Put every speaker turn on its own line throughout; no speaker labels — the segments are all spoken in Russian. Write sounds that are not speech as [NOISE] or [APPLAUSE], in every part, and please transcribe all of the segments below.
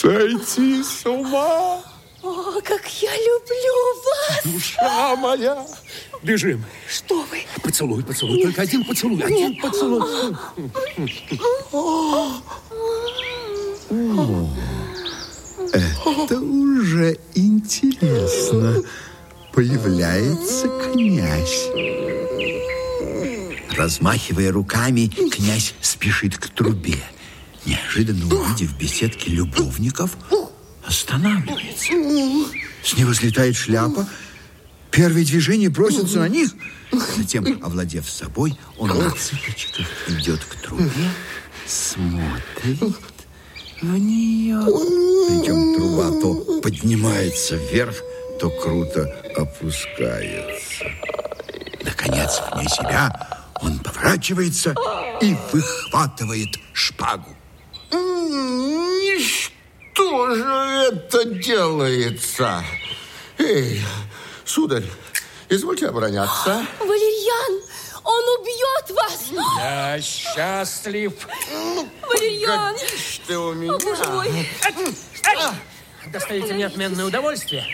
сойти с ума.
О, как я люблю вас!
Душа моя! Бежим.
Что вы?
Поцелуй, поцелуй. Нет. Только один поцелуй. Один Нет. поцелуй.
О, это уже интересно. Появляется князь. Размахивая руками, князь спешит к трубе. Неожиданно увидев в беседке любовников, останавливается. С него слетает шляпа. Первое движение бросится на них. Затем, овладев собой, он на цыпочках идет к трубе, смотрит в нее. Причем труба то поднимается вверх, то круто опускается. Наконец, вне себя, он поворачивается и выхватывает шпагу.
Что же это делается? Эй, сударь, извольте обороняться.
Валерьян, он убьет вас.
Я счастлив.
Валерьян.
ты у меня. О, боже мой.
Доставите мне отменное удовольствие.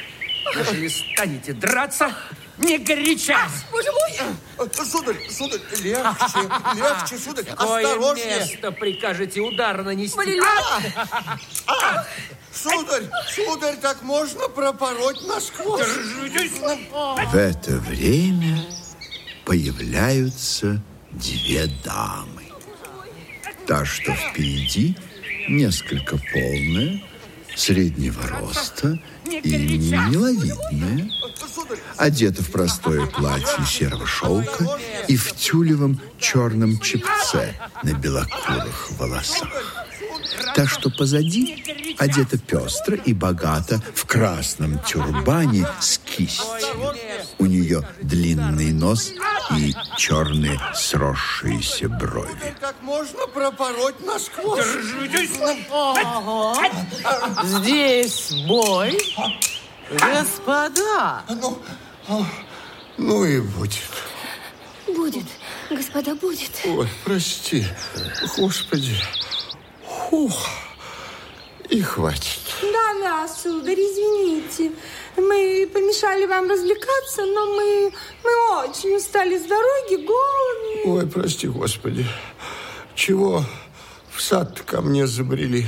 Если станете драться, не горячась!
Боже мой!
Сударь, сударь, легче, легче, сударь,
Какое
осторожнее.
место прикажете удар нанести?
Валериан!
А, а, сударь, сударь, так можно пропороть насквозь.
Держитесь!
В это время появляются две дамы. Та, что впереди, несколько полная, среднего роста и миловидная, одета в простое платье серого шелка и в тюлевом черном чепце на белокурых волосах. Та, что позади, одета пестро и богато в красном тюрбане с кистью. У нее длинный нос и черные сросшиеся брови.
Так можно пропороть насквозь.
Держитесь!
Здесь бой. Господа!
Ну, ну и будет.
Будет, господа, будет.
Ой, прости. Господи. Фух. И хватит.
Да-да, сударь, извините. Мы помешали вам развлекаться, но мы, мы очень устали с дороги, голодные.
Ой, прости, Господи. Чего в сад ко мне забрели?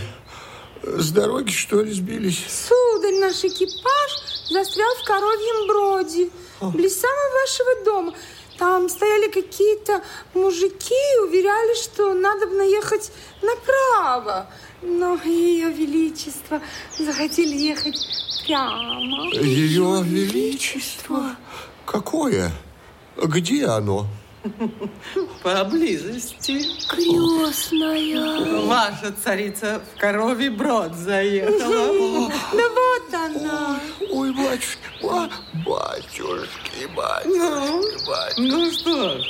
С дороги, что ли, сбились?
Сударь, наш экипаж застрял в коровьем броде, близ самого вашего дома. Там стояли какие-то мужики и уверяли, что надо бы наехать направо. Но ее величество захотели ехать прямо.
Ее величество? Какое? Где оно? [LAUGHS]
Поблизости.
Крестная.
Ваша царица в коровий брод заехала. [LAUGHS]
Да вот она.
Ой, батюшки, ба, батюшки, батюшки,
Ну,
батюшки.
ну что ж.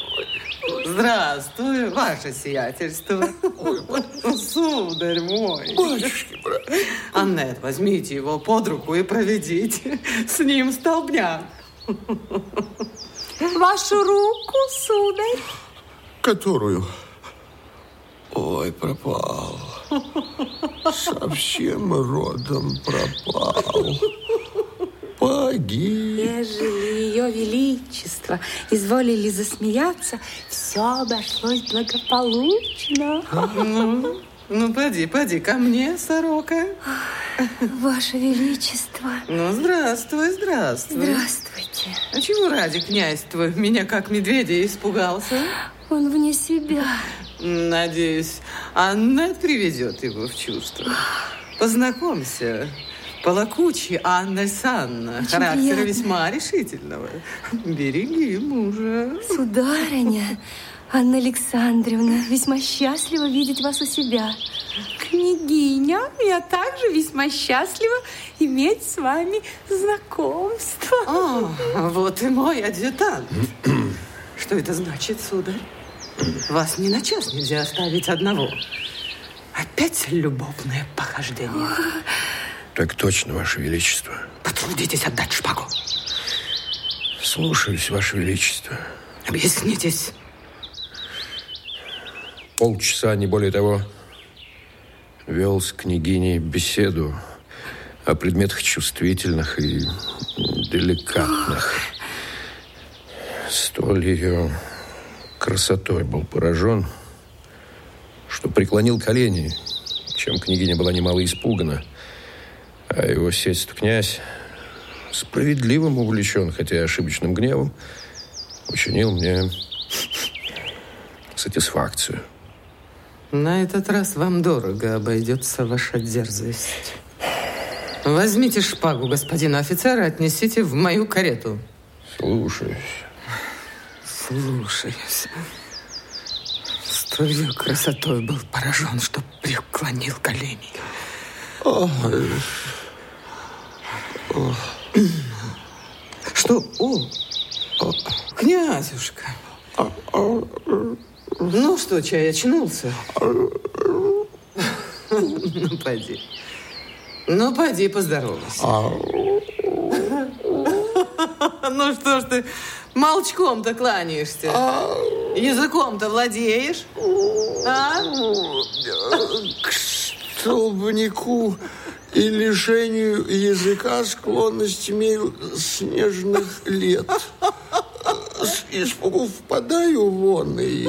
Здравствуй, ваше сиятельство. [LAUGHS] Сударь мой.
Батюшки, брат.
Аннет, возьмите его под руку и проведите с ним столбняк.
Вашу руку, сударь.
Которую? Ой, пропал. Совсем родом пропал. Погиб.
Ежели ее величество изволили засмеяться, все обошлось благополучно.
Ну, ну, поди, поди ко мне, сорока.
Ваше Величество.
Ну, здравствуй, здравствуй.
Здравствуйте.
А чего ради князь твой меня как медведя испугался?
Он вне себя.
Надеюсь, Аннет приведет его в чувство. Познакомься. Полокучий Анна Санна.
Очень
Характера
приятно.
весьма решительного. Береги мужа.
Сударыня, Анна Александровна, весьма счастлива видеть вас у себя.
Княгиня, я также весьма счастлива иметь с вами знакомство.
А, вот и мой адъютант. Что это значит, сударь? Вас ни на час нельзя оставить одного. Опять любовное похождение.
Так точно, Ваше Величество.
Потрудитесь отдать шпагу.
Слушаюсь, Ваше Величество.
Объяснитесь.
Полчаса, не более того. вел с княгиней беседу о предметах чувствительных и деликатных. Столь ее красотой был поражен, что преклонил колени, чем княгиня была немало испугана. А его сельство князь, справедливым увлечен, хотя и ошибочным гневом, учинил мне сатисфакцию.
На этот раз вам дорого обойдется ваша дерзость. Возьмите шпагу господина офицера и отнесите в мою карету.
Слушаюсь.
Слушаюсь. Столь ее красотой был поражен, что преклонил колени. Что? О, князюшка. Ну что, чай очнулся? Ну, поди. Ну, поди, поздоровайся. Ну что ж ты молчком-то кланяешься? Языком-то владеешь? А?
К столбнику и лишению языка склонность имею с нежных лет. Испугу впадаю вон и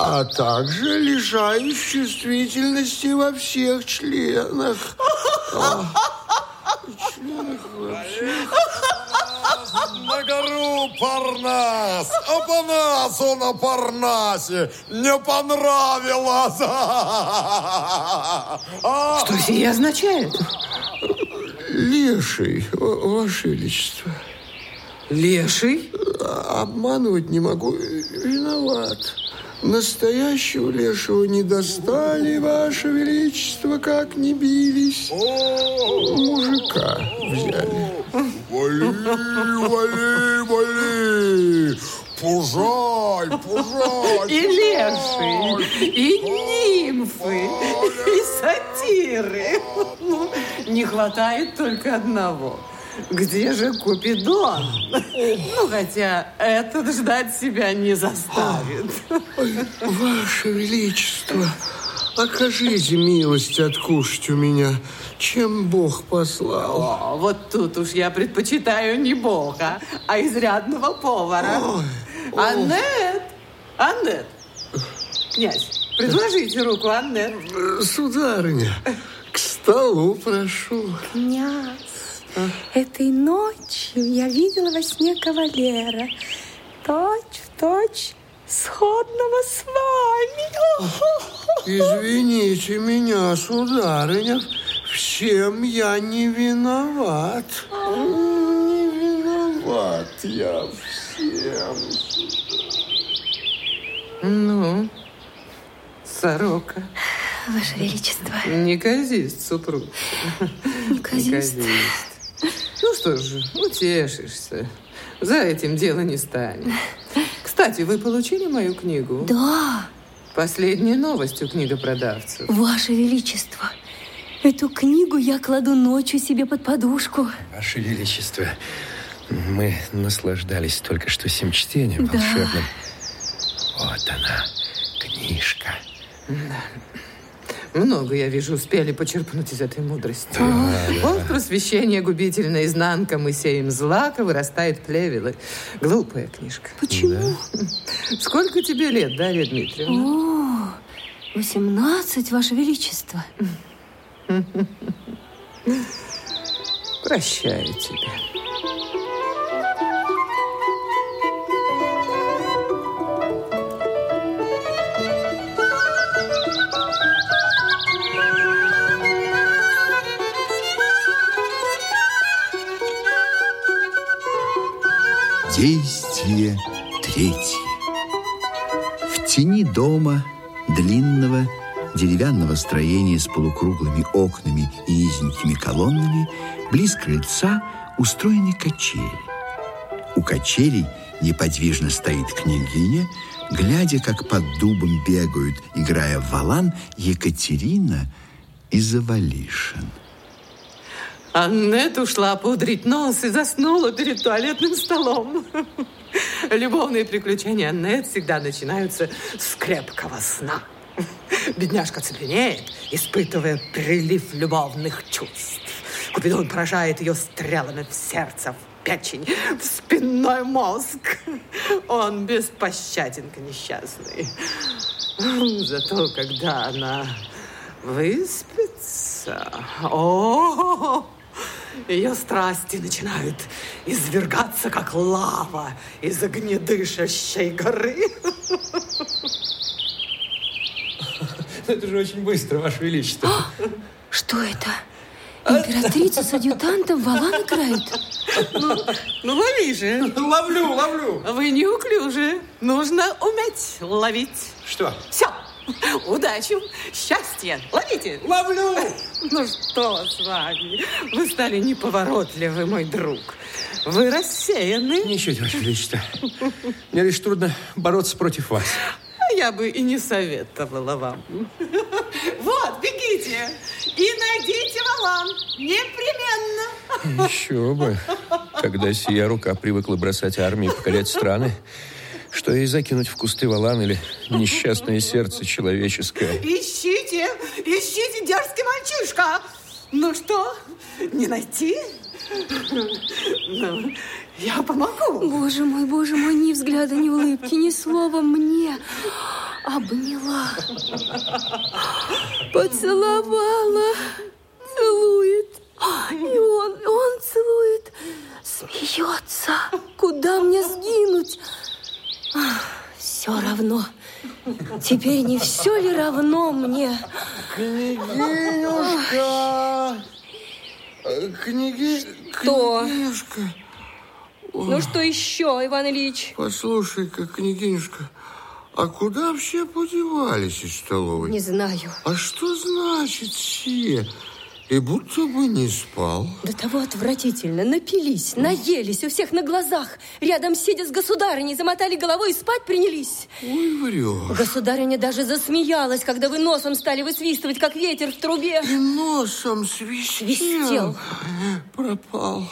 а также лишаюсь чувствительности во всех членах. А, членах во всех.
На гору Парнас! Апанасу на Парнасе не понравилось! А,
Что сие означает?
Леший, Ва- Ваше Величество.
Леший?
Обманывать не могу. Виноват. Настоящего лешего не достали, Ваше Величество, как не бились. Мужика взяли.
Вали, вали, вали! Пужай, пужай!
И леший, и нимфы, и сатиры. Ну, не хватает только одного. Где же Купидон? Ну, хотя этот ждать себя не заставит.
Ваше Величество, окажите милость откушать у меня, чем Бог послал.
О, вот тут уж я предпочитаю не бога, а изрядного повара.
Ой,
Аннет! Аннет! Князь, предложите руку, Аннет.
Сударыня, к столу прошу.
Князь, этой ночью я видела во сне кавалера. Точь в точь сходного с вами. [LAUGHS]
Извините меня, сударыня, всем я не виноват. Не виноват я всем.
Ну, сорока.
Ваше Величество,
Неказист супруг.
неказист.
Ну что ж, утешишься. За этим дело не станет. Кстати, вы получили мою книгу?
Да,
Последняя новость у книгопродавцев.
Ваше Величество, эту книгу я кладу ночью себе под подушку.
Ваше Величество, мы наслаждались только что сим чтением
Да.
волшебным. Вот она, книжка.
Много, я вижу, успели почерпнуть из этой мудрости. Вот просвещение губительно изнанка мы сеем злака, вырастает плевелы. Глупая книжка.
Почему?
Сколько тебе лет, Дарья Дмитриевна?
О, 18, Ваше Величество.
Прощаю тебя.
Действие третье. В тени дома длинного деревянного строения с полукруглыми окнами и низенькими колоннами близ крыльца устроены качели. У качелей неподвижно стоит княгиня, глядя, как под дубом бегают, играя в валан, Екатерина и Завалишин.
Аннет ушла пудрить нос и заснула перед туалетным столом. Любовные приключения Аннет всегда начинаются с крепкого сна. Бедняжка цепенеет, испытывая прилив любовных чувств. Купидон поражает ее стрелами в сердце, в печень, в спинной мозг. Он беспощаден к несчастной. Зато когда она выспится... О, ее страсти начинают извергаться, как лава из огнедышащей горы.
Это же очень быстро, Ваше Величество.
Что это? Императрица с адъютантом валан играют?
Ну, ну лови же.
Ловлю, ловлю.
Вы неуклюжи. Нужно уметь ловить.
Что?
Все. [LAUGHS] Удачи, счастья. Ловите.
Ловлю. [LAUGHS]
Ну что с вами? Вы стали неповоротливы, мой друг. Вы рассеяны.
Ничуть, Ваше Величество. Мне лишь трудно бороться против вас.
А я бы и не советовала вам. [LAUGHS] Вот, бегите и найдите валан. Непременно.
Еще бы. Когда сия рука привыкла бросать армии и покорять страны, что ей закинуть в кусты валан или несчастное сердце человеческое.
Ищите, ищите, дерзкий мальчишка. Ну что, не найти? Ну, я помогу.
Боже мой, боже мой, ни взгляда, ни улыбки, ни слова мне. Обняла, поцеловала, целует. И он, и он целует, смеется. Куда мне сгинуть? Все равно. Теперь не все ли равно мне?
Княгинюшка! Книги...
Кто?
Княгинюшка!
Ну что еще, Иван Ильич?
Послушай-ка, княгинюшка, а куда все подевались из столовой?
Не знаю.
А что значит все? И будто бы не спал.
До того отвратительно. Напились, наелись у всех на глазах. Рядом сидя с государыней, замотали головой и спать принялись.
Ой, врешь.
Государыня даже засмеялась, когда вы носом стали высвистывать, как ветер в трубе.
И носом свистел.
Свистел.
Пропал,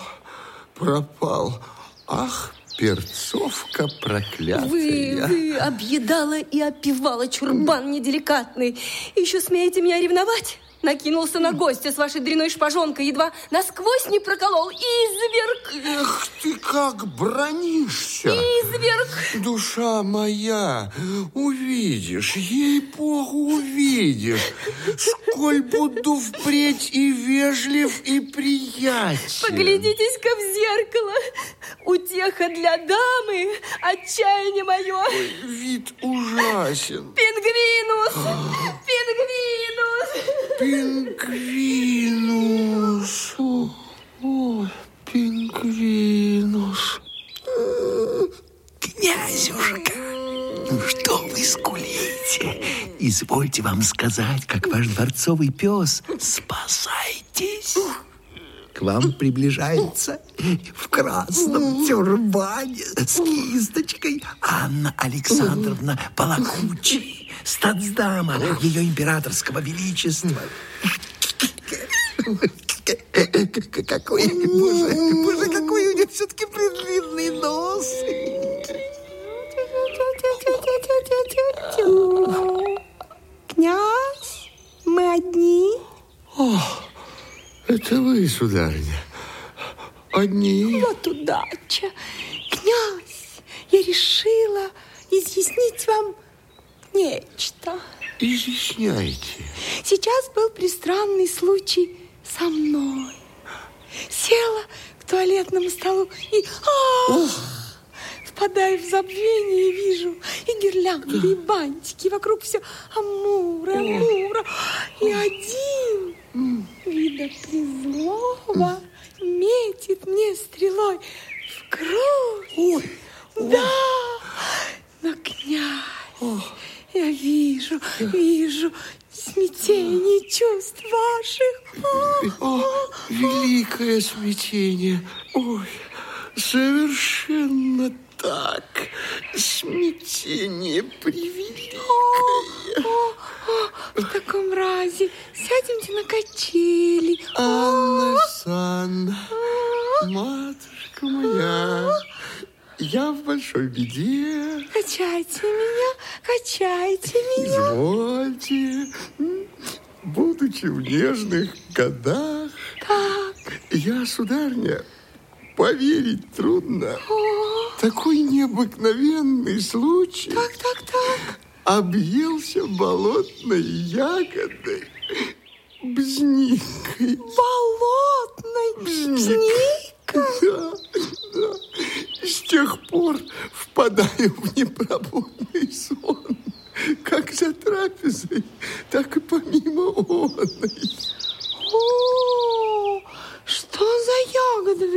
пропал. Ах, перцовка проклятая.
Вы, вы объедала и опивала чурбан неделикатный. Еще смеете меня ревновать? Накинулся на гостя с вашей дряной шпажонкой, едва насквозь не проколол. Изверг!
Эх ты, как бронишься!
Изверг!
Душа моя, увидишь, ей-богу, увидишь, сколь буду впредь и вежлив, и приятен.
Поглядитесь-ка в зеркало. Утеха для дамы, отчаяние мое.
Вид ужасен.
Пингвинус! Пингвинус!
Пингвинус. О, о, пингвинус.
Князюшка, ну что вы скулите? Извольте вам сказать, как ваш дворцовый пес. Спасайтесь. К вам приближается в красном тюрбане с кисточкой Анна Александровна Балакучи, статсдама ее императорского величества. Какой, боже, боже, какой у нее все-таки предлинный нос.
Князь, мы одни.
Это вы, сударыня. Одни.
Вот удача. Князь, я решила изъяснить вам нечто.
Изъясняйте.
Сейчас был пристранный случай со мной. Села к туалетному столу и... Впадаю в забвение и вижу и гирлянды, и бантики. Вокруг все амура, амура. И один вида призлого метит мне стрелой в грудь. Да, но князь, я вижу, вижу смятение чувств ваших.
О, великое смятение. Ой, совершенно так. Смятение превеликое.
О, о, в таком разе сядемте на качели.
Анна Санна, матушка моя, я в большой беде.
Качайте меня, качайте меня.
Извольте. Будучи в нежных годах,
Так,
я, сударня, поверить трудно. Такой необыкновенный случай.
так, так, так.
Объелся болотной ягодой, бзникой.
Болотной
Бзник. Да, да. С тех пор впадаю в непробудный сон. Как за трапезой, так и помимо оной.
О, что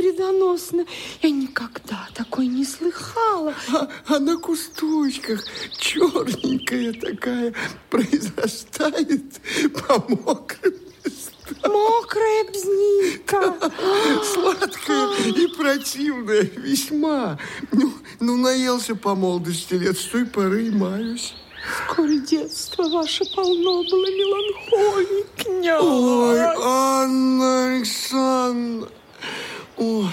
вредоносная? Я никогда такой не слыхала.
А, а на кусточках черненькая такая произрастает по мокрым местам.
Мокрая бзника.
Сладкая и противная весьма. Ну, ну, наелся по молодости лет, с той поры и маюсь.
Скоро детство ваше полно было меланхолии, князь.
Ой, Анна Александровна, ой,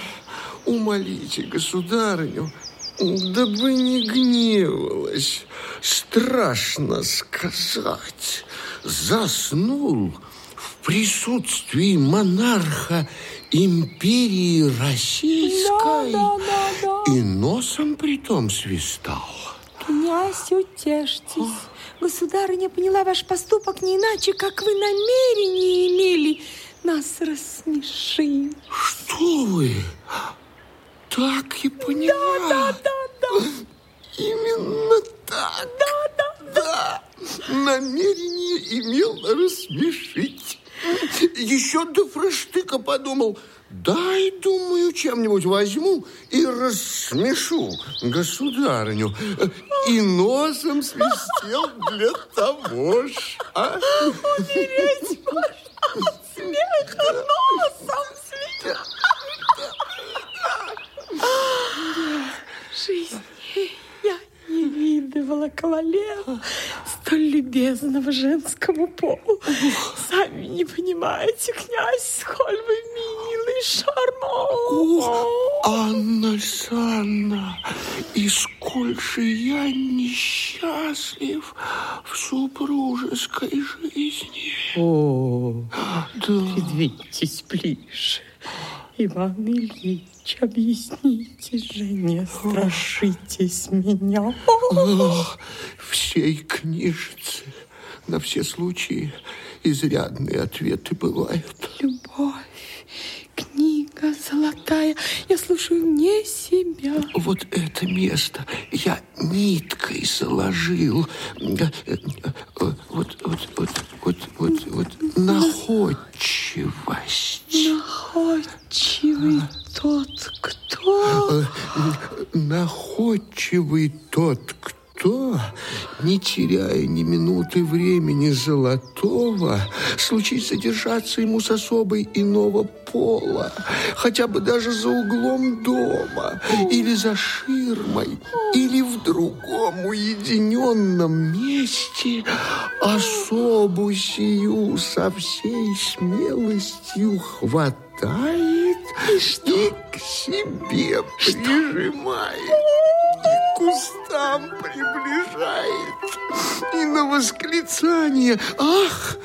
умолите государыню, да бы не гневалась. Страшно сказать. Заснул в присутствии монарха империи Российской
Да, да, да, да.
и носом притом свистал.
Князь, утешьтесь. Государыня поняла ваш поступок не иначе, как вы намерение имели нас рассмешить.
Что вы? Так и поняла?
Да, да, да.
Именно так. Да, да, да. Намерение имел рассмешить. Еще до фрештыка подумал, дай, думаю, чем-нибудь возьму и рассмешу государыню. И носом свистел для того ж. А?
Умереть можно от смеха носом свистеть. Жизнь я не видывала кавалера столь любезного женскому полу. Сами не понимаете, князь, сколь вы милый, шарман.
Анна Александровна, и сколь же я несчастлив в супружеской жизни.
О,
Да.
двиньтесь ближе. Иван Ильич, объяснитесь же, не страшитесь меня.
Ох, всей книжице на все случаи изрядные ответы бывают.
Любовь, книга золотая, я слушаю не себя.
Вот это место я ниткой заложил. Вот, вот, вот, вот, вот, вот, находчивость.
Находчивый тот, кто...
Э, Находчивый тот, кто, не теряя ни минуты времени золотого, случится держаться ему с особой иного пола, хотя бы даже за углом дома, или за ширмой, или в другом уединенном месте, особу сию со всей смелостью хватает и к себе прижимает. и к кустам приближает. И на восклицание «Ах!»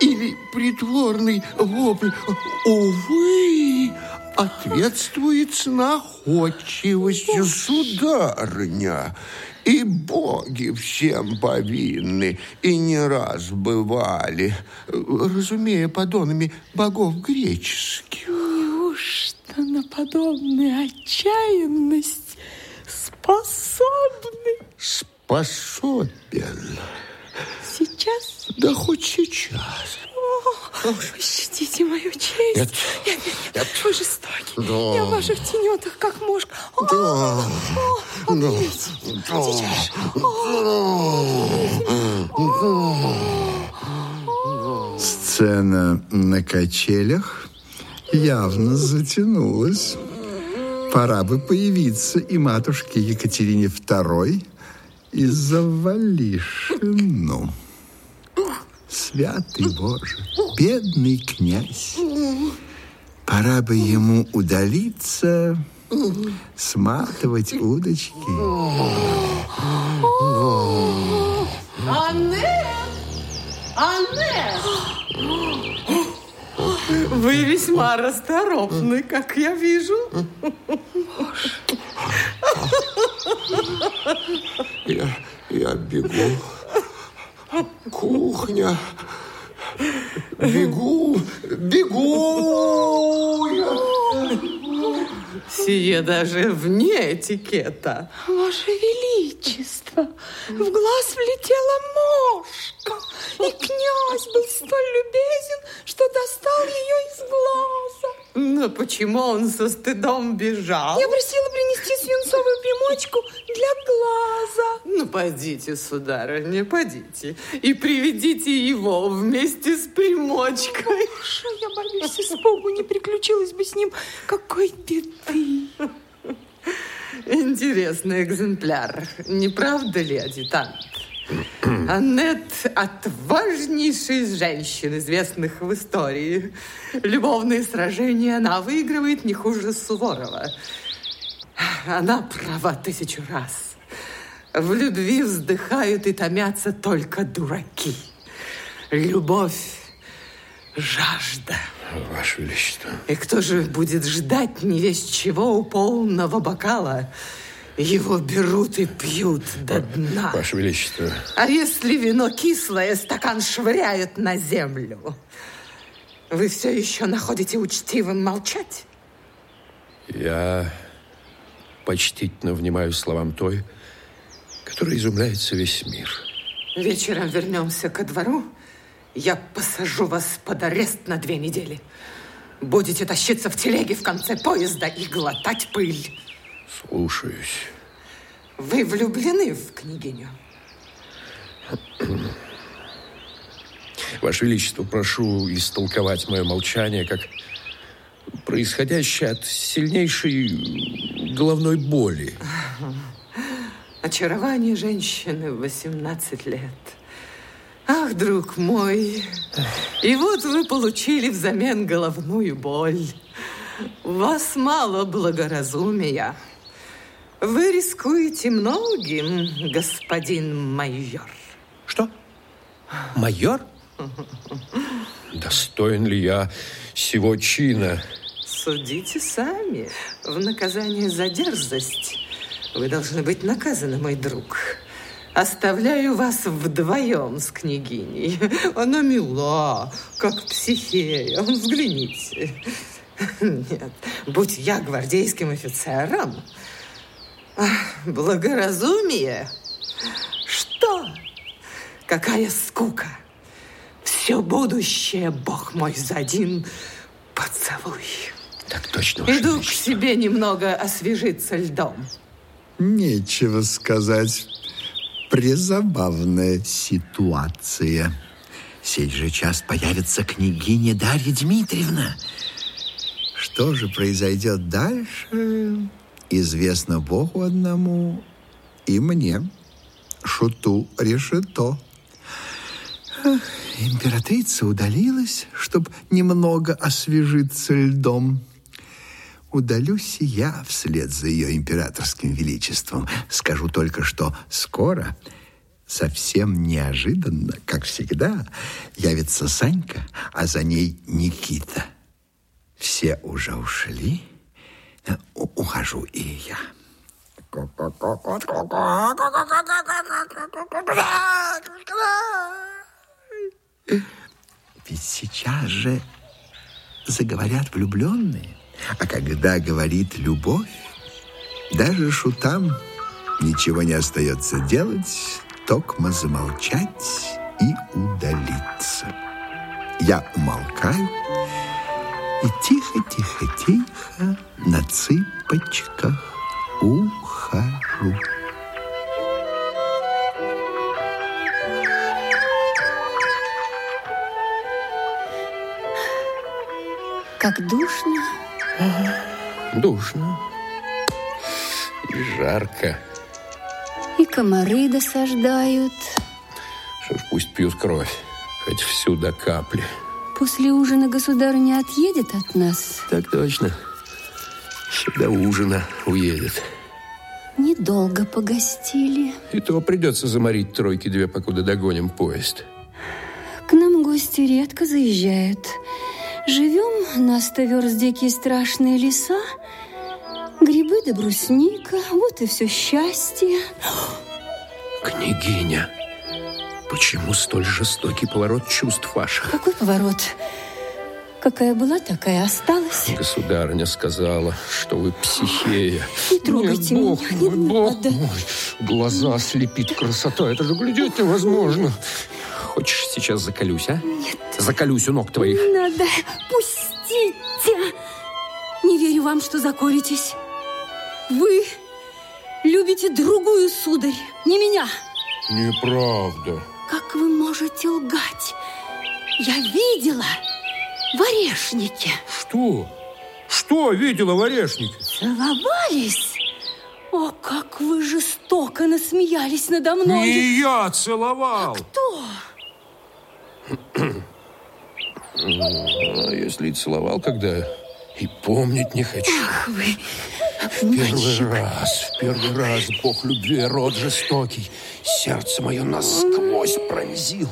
или притворный вопль «Увы!» ответствует с находчивостью сударыня. И боги всем повинны, и не раз бывали, разумея подонами богов греческих.
Неужто на подобную отчаянность способны
Способен.
сейчас?
Да хоть сейчас.
О, пощадите мою честь.
Нет,
нет, нет, Вы жестоки.
Да.
Я в ваших тенетах, как мушка. О,
Да.
о, обнимите.
Да.
Сейчас.
Сцена на качелях явно затянулась. Пора бы появиться и матушке Екатерине II и Завалишину. Святый Боже, бедный князь. Пора бы ему удалиться сматывать удочки.
Аннет! Аннет! Вы весьма расторопны, как я вижу.
Я, я бегу. Кухня. Бегу, бегу. Я.
Сие даже вне этикета.
Ваше Величество, в глаз влетела мошка, и князь был столь любезен, что достал ее из глаза.
Но почему он со стыдом бежал?
Я просила принести свинцовую примочку для глаза.
Ну, подите, сударыня, подите и приведите его вместе с примочкой.
Что я боюсь, испугу не приключилось бы с ним какой беды.
Интересный экземпляр, не правда ли, адъютант? Аннет – отважнейшая из женщин, известных в истории. Любовные сражения она выигрывает не хуже Суворова. Она права тысячу раз. В любви вздыхают и томятся только дураки. Любовь – жажда.
Ваше Величество.
И кто же будет ждать не весь чего у полного бокала? Его берут и пьют до дна.
Ваше Величество.
А если вино кислое, стакан швыряют на землю. Вы все еще находите учтивым молчать?
Я почтительно внимаю словам той, которой изумляется весь мир.
Вечером вернемся ко двору. Я посажу вас под арест на две недели. Будете тащиться в телеге в конце поезда и глотать пыль.
Слушаюсь.
Вы влюблены в княгиню?
Ваше Величество, прошу истолковать мое молчание как происходящее от сильнейшей головной боли.
Очарование женщины в 18 лет. Ах, друг мой, и вот вы получили взамен головную боль. У вас мало благоразумия. Вы рискуете многим, господин майор.
Что? Майор? Достоин ли я сего чина?
Судите сами. В наказание за дерзость вы должны быть наказаны, мой друг. Оставляю вас вдвоем с княгиней. Она мила, как психея. Взгляните. Нет, будь я гвардейским офицером, благоразумие. Что? Какая скука. Все будущее, бог мой, за один поцелуй.
Так точно,
Иду к себе немного освежиться льдом.
Нечего сказать. Призабавная ситуация. Сей же час появится княгиня Дарья Дмитриевна. Что же произойдет дальше, известно Богу одному и мне, шуту решето. Ах, Императрица удалилась, чтобы немного освежиться льдом. Удалюсь и я вслед за ее императорским величеством. Скажу только, что скоро, совсем неожиданно, как всегда, явится Санька, а за ней Никита. Все уже ушли, ухожу и я. Ведь сейчас же заговорят влюбленные. А когда говорит любовь, даже шутам ничего не остается делать, токмо замолчать и удалиться. Я умолкаю и тихо-тихо-тихо на цыпочках ухожу.
Как душно.
Душно. И жарко.
И комары досаждают.
Что ж, пусть пьют кровь. Хоть всю до капли.
После ужина государыня отъедет от нас.
Так точно. До ужина уедет.
Недолго погостили.
И то придется заморить тройки две, покуда догоним поезд.
К нам гости редко заезжают. Живем на верст дикие страшные леса, грибы да брусника, вот и все счастье.
Княгиня, почему столь жестокий поворот чувств ваших?
Какой поворот? Какая была, такая осталась.
Государыня сказала, что вы психея.
Не трогайте
Нет, бог
меня,
мой,
не
бог
надо.
мой. Глаза слепит красота, это же глядеть невозможно. Хочешь, сейчас заколюсь, а?
Нет.
Заколюсь у ног твоих.
Не надо, пустите. Не верю вам, что заколитесь. Вы любите другую, сударь, не меня.
Неправда.
Как вы можете лгать? Я видела в орешнике.
Что? Что видела в орешнике?
Целовались? О, как вы жестоко насмеялись надо мной.
Не я целовал.
Кто?
А если и целовал, когда и помнить не хочу.
Ах вы,
В первый раз, в первый раз Бог любви, род жестокий, сердце мое насквозь пронзил.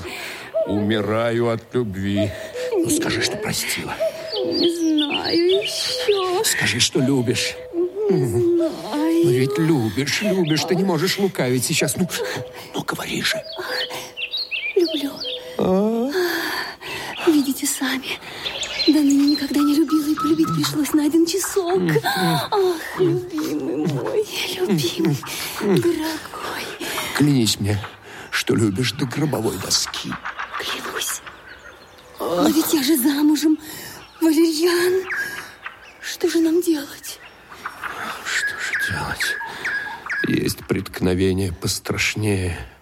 Умираю от любви. Ну, скажи, что простила.
не знаю еще.
Скажи, что любишь.
Знаю.
Ну, ведь любишь, любишь, ты не можешь лукавить сейчас. Ну, ну говори же.
Люблю. Видите сами. Да ныне никогда не любила и полюбить пришлось на один часок. Ах, любимый мой, любимый, дорогой.
Клянись мне, что любишь до гробовой доски.
Клянусь. Но ведь я же замужем, Валерьян. Что же нам делать?
Что же делать? Есть преткновение пострашнее.